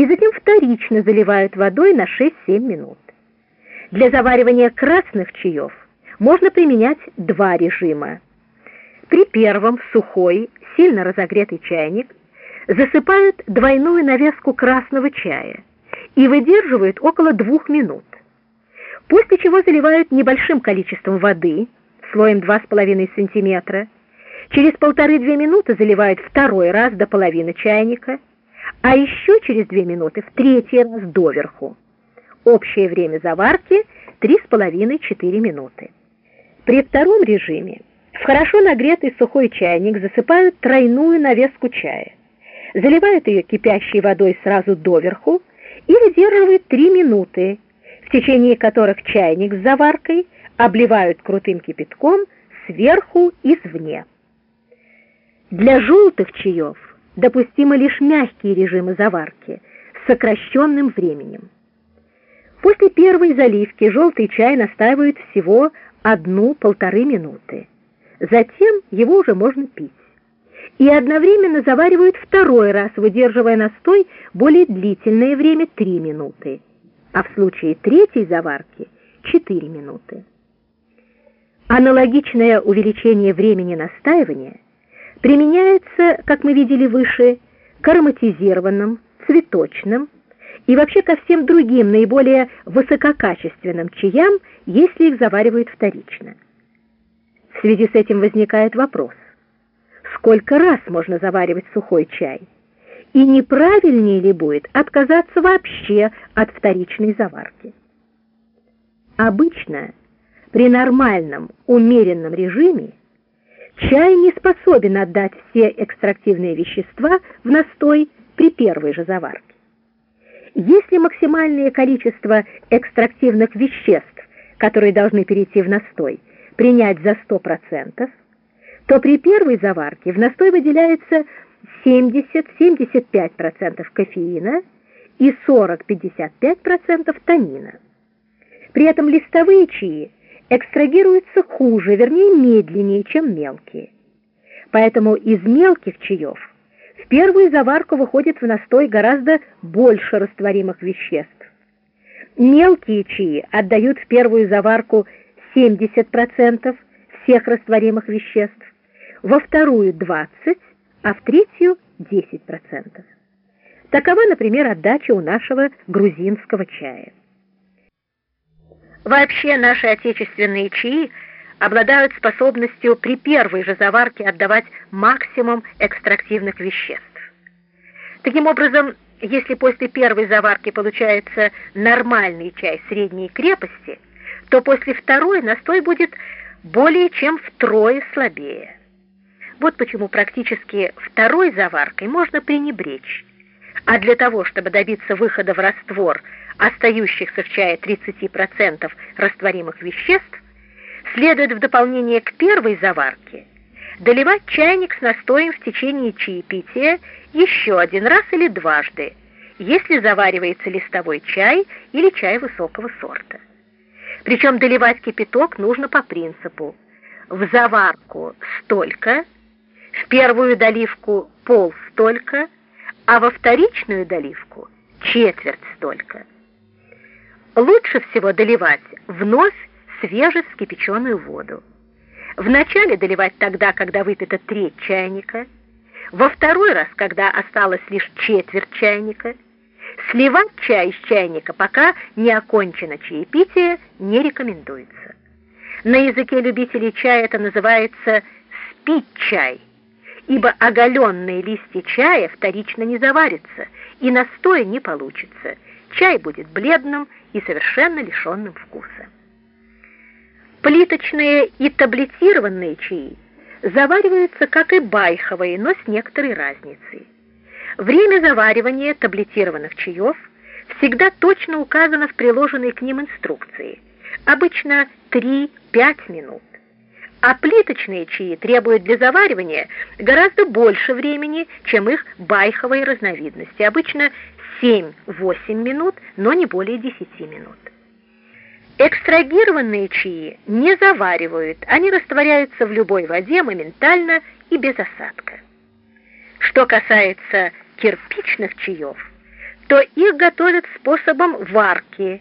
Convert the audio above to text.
и затем вторично заливают водой на 6-7 минут. Для заваривания красных чаев можно применять два режима. При первом сухой, сильно разогретый чайник засыпают двойную навеску красного чая и выдерживают около двух минут, после чего заливают небольшим количеством воды, слоем 2,5 см, через полторы-две минуты заливают второй раз до половины чайника, а еще через две минуты в третий раз доверху. Общее время заварки 3,5-4 минуты. При втором режиме в хорошо нагретый сухой чайник засыпают тройную навеску чая, заливают ее кипящей водой сразу доверху и выдерживают 3 минуты, в течение которых чайник с заваркой обливают крутым кипятком сверху и извне. Для желтых чаев допустимы лишь мягкие режимы заварки с сокращенным временем. После первой заливки желтый чай настаивают всего одну-полторы минуты. Затем его уже можно пить. И одновременно заваривают второй раз, выдерживая настой более длительное время 3 минуты, а в случае третьей заварки 4 минуты. Аналогичное увеличение времени настаивания применяется, как мы видели выше, к ароматизированным, цветочным и вообще ко всем другим наиболее высококачественным чаям, если их заваривают вторично. В связи с этим возникает вопрос, сколько раз можно заваривать сухой чай? И неправильнее ли будет отказаться вообще от вторичной заварки? Обычно при нормальном, умеренном режиме чай не способен отдать все экстрактивные вещества в настой при первой же заварке. Если максимальное количество экстрактивных веществ, которые должны перейти в настой, принять за 100%, то при первой заварке в настой выделяется 70-75% кофеина и 40-55% танина. При этом листовые чаи экстрагируются хуже, вернее медленнее, чем мелкие. Поэтому из мелких чаев в первую заварку выходит в настой гораздо больше растворимых веществ. Мелкие чаи отдают в первую заварку 70% всех растворимых веществ, во вторую 20%, а в третью 10%. Такова, например, отдача у нашего грузинского чая. Вообще наши отечественные чаи обладают способностью при первой же заварке отдавать максимум экстрактивных веществ. Таким образом, если после первой заварки получается нормальный чай средней крепости – то после второй настой будет более чем втрое слабее. Вот почему практически второй заваркой можно пренебречь. А для того, чтобы добиться выхода в раствор остающихся в чае 30% растворимых веществ, следует в дополнение к первой заварке доливать чайник с настоем в течение чаепития еще один раз или дважды, если заваривается листовой чай или чай высокого сорта. Причем доливать кипяток нужно по принципу в заварку столько, в первую доливку пол столько, а во вторичную доливку четверть столько. Лучше всего доливать вновь свежескипяченую воду. Вначале доливать тогда, когда выпита треть чайника, во второй раз, когда осталось лишь четверть чайника – Сливать чай из чайника, пока не окончено чаепитие, не рекомендуется. На языке любителей чая это называется «спить чай», ибо оголенные листья чая вторично не заварятся, и настоя не получится. Чай будет бледным и совершенно лишенным вкуса. Плиточные и таблетированные чаи завариваются, как и байховые, но с некоторой разницей. Время заваривания таблетированных чаев всегда точно указано в приложенной к ним инструкции, обычно 3-5 минут. А плиточные чаи требуют для заваривания гораздо больше времени, чем их байховые разновидности, обычно 7-8 минут, но не более 10 минут. Экстрагированные чаи не заваривают, они растворяются в любой воде моментально и без осадка. Что касается кирпичных чаев, то их готовят способом варки